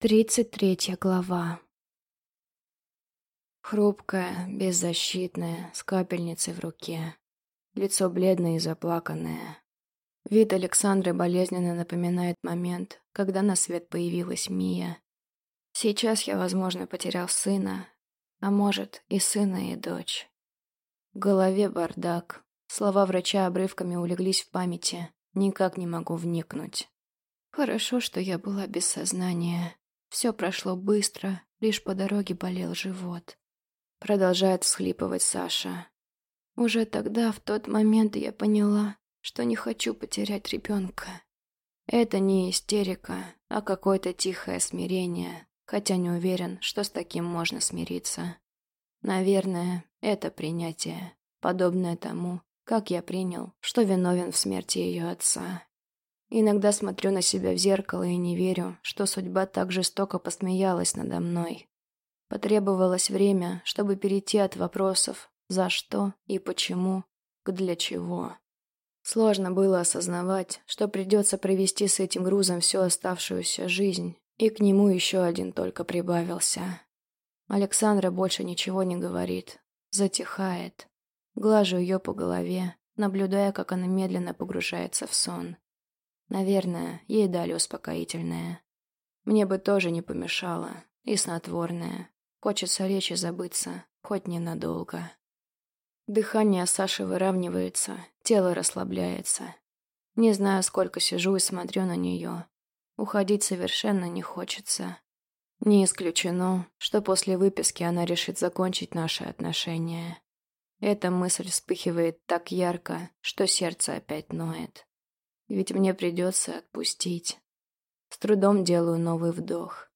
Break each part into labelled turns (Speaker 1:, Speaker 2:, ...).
Speaker 1: Тридцать третья глава. Хрупкая, беззащитная, с капельницей в руке. Лицо бледное и заплаканное. Вид Александры болезненно напоминает момент, когда на свет появилась Мия. Сейчас я, возможно, потерял сына, а может, и сына, и дочь. В голове бардак. Слова врача обрывками улеглись в памяти. Никак не могу вникнуть. Хорошо, что я была без сознания. Все прошло быстро, лишь по дороге болел живот. Продолжает всхлипывать Саша. Уже тогда, в тот момент, я поняла, что не хочу потерять ребенка. Это не истерика, а какое-то тихое смирение, хотя не уверен, что с таким можно смириться. Наверное, это принятие, подобное тому, как я принял, что виновен в смерти ее отца. Иногда смотрю на себя в зеркало и не верю, что судьба так жестоко посмеялась надо мной. Потребовалось время, чтобы перейти от вопросов «за что» и «почему» к «для чего». Сложно было осознавать, что придется провести с этим грузом всю оставшуюся жизнь, и к нему еще один только прибавился. Александра больше ничего не говорит, затихает. Глажу ее по голове, наблюдая, как она медленно погружается в сон. Наверное, ей дали успокоительное. Мне бы тоже не помешало. И снотворное. Хочется речи забыться, хоть ненадолго. Дыхание Саши выравнивается, тело расслабляется. Не знаю, сколько сижу и смотрю на нее. Уходить совершенно не хочется. Не исключено, что после выписки она решит закончить наши отношения. Эта мысль вспыхивает так ярко, что сердце опять ноет. Ведь мне придется отпустить. С трудом делаю новый вдох.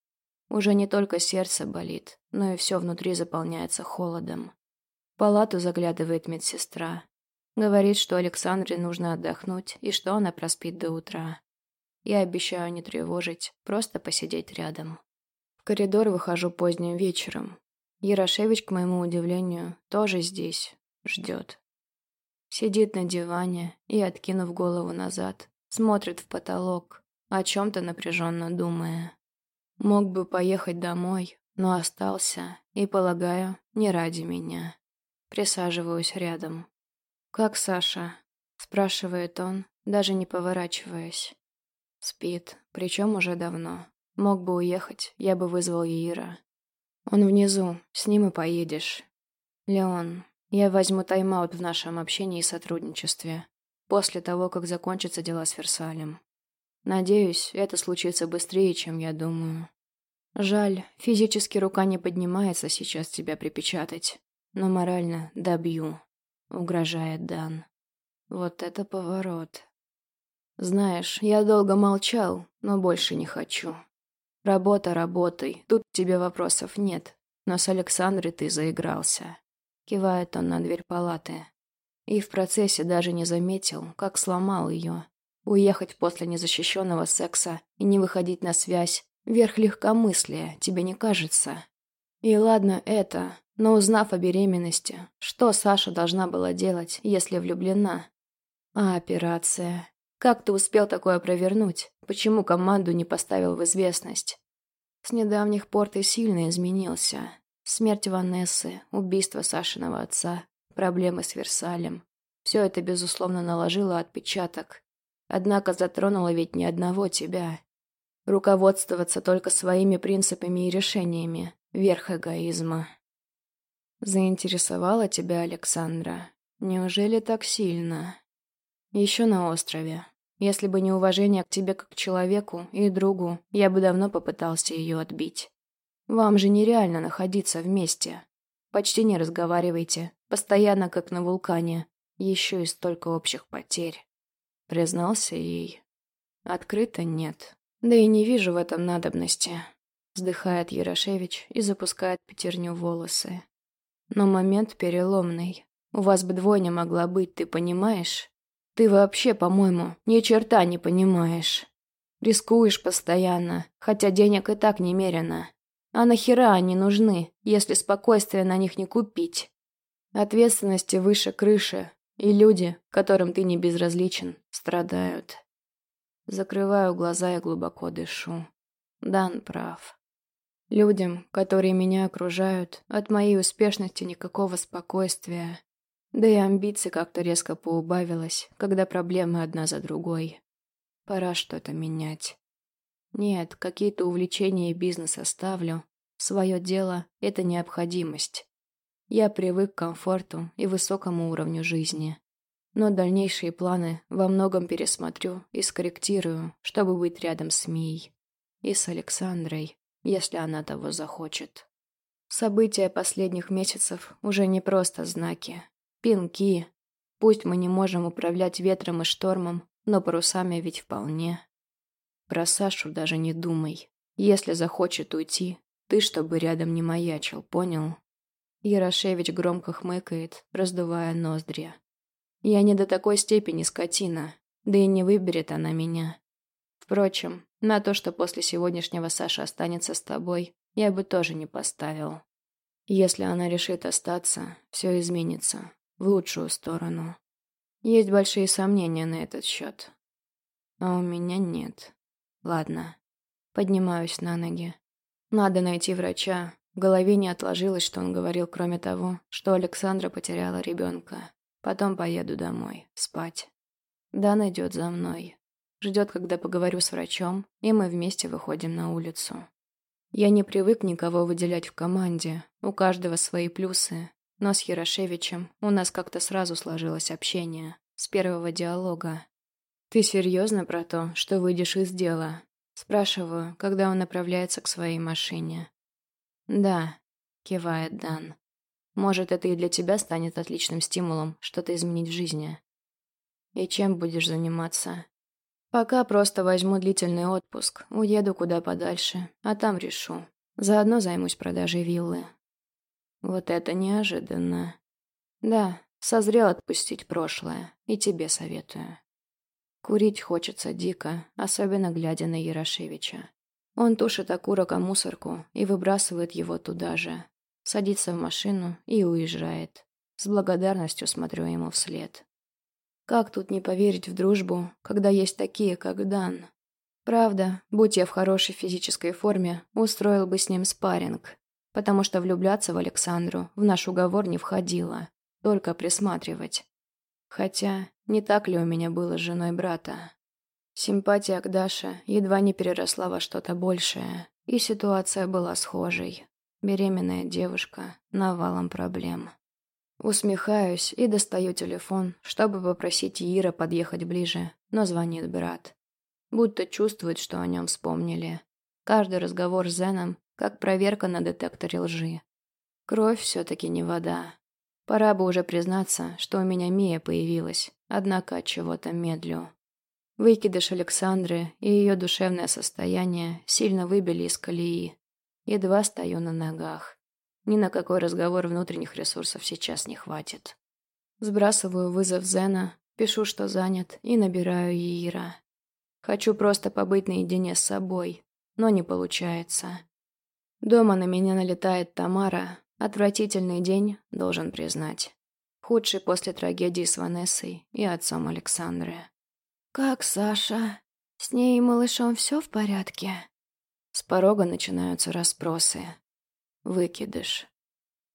Speaker 1: Уже не только сердце болит, но и все внутри заполняется холодом. В палату заглядывает медсестра. Говорит, что Александре нужно отдохнуть и что она проспит до утра. Я обещаю не тревожить, просто посидеть рядом. В коридор выхожу поздним вечером. Ярошевич, к моему удивлению, тоже здесь, ждет. Сидит на диване и, откинув голову назад, смотрит в потолок, о чем-то напряженно думая. Мог бы поехать домой, но остался, и, полагаю, не ради меня. Присаживаюсь рядом. «Как Саша?» – спрашивает он, даже не поворачиваясь. Спит, причем уже давно. Мог бы уехать, я бы вызвал Ира. Он внизу, с ним и поедешь. Леон, я возьму тайм-аут в нашем общении и сотрудничестве. После того, как закончатся дела с Версалем. Надеюсь, это случится быстрее, чем я думаю. Жаль, физически рука не поднимается сейчас тебя припечатать. Но морально добью. Угрожает Дан. Вот это поворот. Знаешь, я долго молчал, но больше не хочу. Работа работай, тут тебе вопросов нет. Но с Александрой ты заигрался. Кивает он на дверь палаты. И в процессе даже не заметил, как сломал ее. Уехать после незащищенного секса и не выходить на связь – верх легкомыслия, тебе не кажется? И ладно это, но узнав о беременности, что Саша должна была делать, если влюблена? А операция? Как ты успел такое провернуть? Почему команду не поставил в известность? С недавних пор ты сильно изменился. Смерть Ванессы, убийство Сашиного отца, проблемы с Версалем. Все это, безусловно, наложило отпечаток. Однако затронуло ведь ни одного тебя. Руководствоваться только своими принципами и решениями – верх эгоизма. Заинтересовала тебя Александра? Неужели так сильно? Еще на острове. Если бы не уважение к тебе как к человеку и другу, я бы давно попытался ее отбить. Вам же нереально находиться вместе. Почти не разговаривайте, постоянно как на вулкане. Еще и столько общих потерь. Признался ей. Открыто нет. Да и не вижу в этом надобности. Вздыхает Ярошевич и запускает пятерню волосы. Но момент переломный. У вас бы двойня могла быть, ты понимаешь? Ты вообще, по-моему, ни черта не понимаешь. Рискуешь постоянно, хотя денег и так немерено. А нахера они нужны, если спокойствие на них не купить? Ответственности выше крыши, и люди, которым ты не безразличен, страдают. Закрываю глаза и глубоко дышу. Дан прав. Людям, которые меня окружают, от моей успешности никакого спокойствия. Да и амбиций как-то резко поубавилось, когда проблемы одна за другой. Пора что-то менять. Нет, какие-то увлечения и бизнес оставлю. Свое дело — это необходимость. Я привык к комфорту и высокому уровню жизни. Но дальнейшие планы во многом пересмотрю и скорректирую, чтобы быть рядом с Мией. И с Александрой, если она того захочет. События последних месяцев уже не просто знаки. Пинки. Пусть мы не можем управлять ветром и штормом, но парусами ведь вполне. Про Сашу даже не думай. Если захочет уйти, ты чтобы рядом не маячил, понял? Ярошевич громко хмыкает, раздувая ноздри. Я не до такой степени скотина, да и не выберет она меня. Впрочем, на то, что после сегодняшнего Саша останется с тобой, я бы тоже не поставил. Если она решит остаться, все изменится. В лучшую сторону. Есть большие сомнения на этот счет. А у меня нет. Ладно. Поднимаюсь на ноги. Надо найти врача. В голове не отложилось, что он говорил, кроме того, что Александра потеряла ребенка. Потом поеду домой, спать. Дан идет за мной. Ждет, когда поговорю с врачом, и мы вместе выходим на улицу. Я не привык никого выделять в команде, у каждого свои плюсы, но с Ярошевичем у нас как-то сразу сложилось общение, с первого диалога. «Ты серьезно про то, что выйдешь из дела?» Спрашиваю, когда он направляется к своей машине. «Да», — кивает Дан. Может, это и для тебя станет отличным стимулом что-то изменить в жизни. И чем будешь заниматься? Пока просто возьму длительный отпуск, уеду куда подальше, а там решу. Заодно займусь продажей виллы. Вот это неожиданно. Да, созрел отпустить прошлое, и тебе советую. Курить хочется дико, особенно глядя на Ярошевича. Он тушит окурок о мусорку и выбрасывает его туда же, садится в машину и уезжает. С благодарностью смотрю ему вслед. Как тут не поверить в дружбу, когда есть такие, как Дан? Правда, будь я в хорошей физической форме, устроил бы с ним спарринг, потому что влюбляться в Александру в наш уговор не входило, только присматривать. Хотя, не так ли у меня было с женой брата? Симпатия к Даше едва не переросла во что-то большее, и ситуация была схожей. Беременная девушка, навалом проблем. Усмехаюсь и достаю телефон, чтобы попросить Ира подъехать ближе, но звонит брат. Будто чувствует, что о нем вспомнили. Каждый разговор с Зеном как проверка на детекторе лжи. Кровь все-таки не вода. Пора бы уже признаться, что у меня Мия появилась, однако от чего-то медлю. Выкидыш Александры и ее душевное состояние сильно выбили из колеи. Едва стою на ногах. Ни на какой разговор внутренних ресурсов сейчас не хватит. Сбрасываю вызов Зена, пишу, что занят, и набираю Иира. Хочу просто побыть наедине с собой, но не получается. Дома на меня налетает Тамара. Отвратительный день, должен признать. Худший после трагедии с Ванессой и отцом Александры. «Как Саша? С ней и малышом все в порядке?» С порога начинаются расспросы. Выкидыш.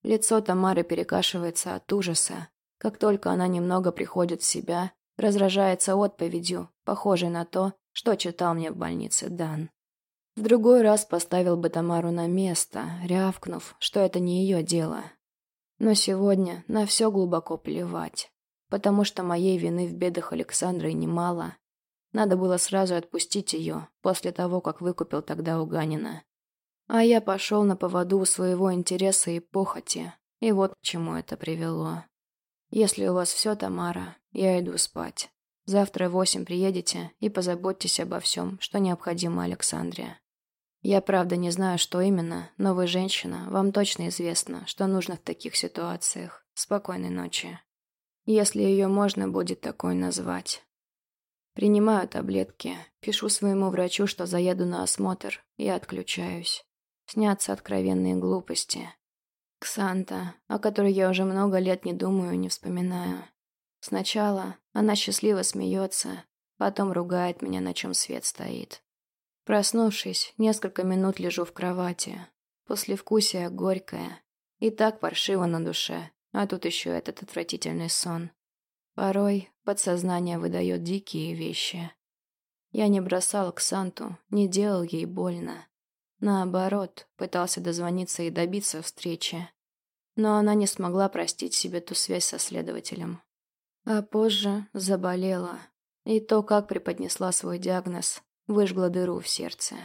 Speaker 1: Лицо Тамары перекашивается от ужаса. Как только она немного приходит в себя, разражается отповедью, похожей на то, что читал мне в больнице Дан. В другой раз поставил бы Тамару на место, рявкнув, что это не ее дело. Но сегодня на все глубоко плевать, потому что моей вины в бедах Александры немало, надо было сразу отпустить ее, после того, как выкупил тогда у Ганина. А я пошел на поводу своего интереса и похоти, и вот к чему это привело. Если у вас все, Тамара, я иду спать. Завтра в восемь приедете и позаботьтесь обо всем, что необходимо Александре. Я правда не знаю, что именно, но вы женщина, вам точно известно, что нужно в таких ситуациях. Спокойной ночи. Если ее можно будет такой назвать. Принимаю таблетки, пишу своему врачу, что заеду на осмотр, и отключаюсь. Снятся откровенные глупости. Ксанта, о которой я уже много лет не думаю и не вспоминаю. Сначала она счастливо смеется, потом ругает меня, на чем свет стоит. Проснувшись, несколько минут лежу в кровати. Послевкусие горькое. И так паршиво на душе, а тут еще этот отвратительный сон. Порой подсознание выдает дикие вещи. Я не бросал к Санту, не делал ей больно. Наоборот, пытался дозвониться и добиться встречи. Но она не смогла простить себе ту связь со следователем. А позже заболела. И то, как преподнесла свой диагноз, выжгла дыру в сердце.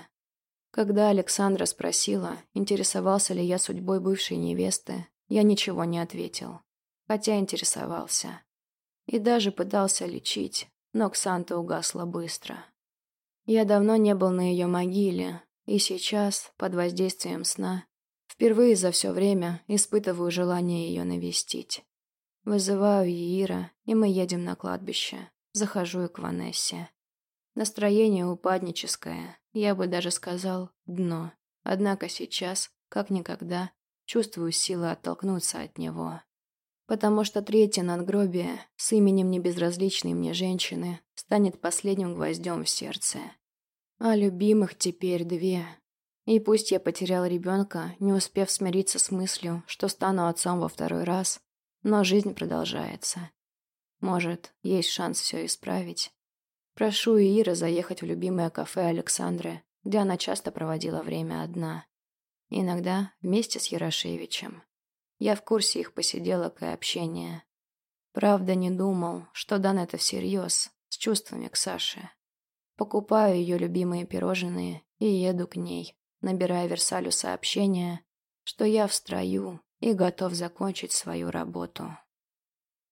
Speaker 1: Когда Александра спросила, интересовался ли я судьбой бывшей невесты, я ничего не ответил. Хотя интересовался. И даже пытался лечить, но Ксанта угасла быстро. Я давно не был на ее могиле, и сейчас, под воздействием сна, впервые за все время испытываю желание ее навестить. Вызываю Иира, и мы едем на кладбище. Захожу и к Ванессе. Настроение упадническое, я бы даже сказал, дно. Однако сейчас, как никогда, чувствую силы оттолкнуться от него. Потому что третье надгробие с именем небезразличной мне женщины станет последним гвоздем в сердце. А любимых теперь две. И пусть я потерял ребенка, не успев смириться с мыслью, что стану отцом во второй раз, но жизнь продолжается. Может, есть шанс все исправить. Прошу Ира заехать в любимое кафе Александры, где она часто проводила время одна. Иногда вместе с Ярошевичем. Я в курсе их посиделок и общения. Правда, не думал, что дан это всерьез, с чувствами к Саше. Покупаю ее любимые пирожные и еду к ней, набирая Версалю сообщение, что я в строю и готов закончить свою работу.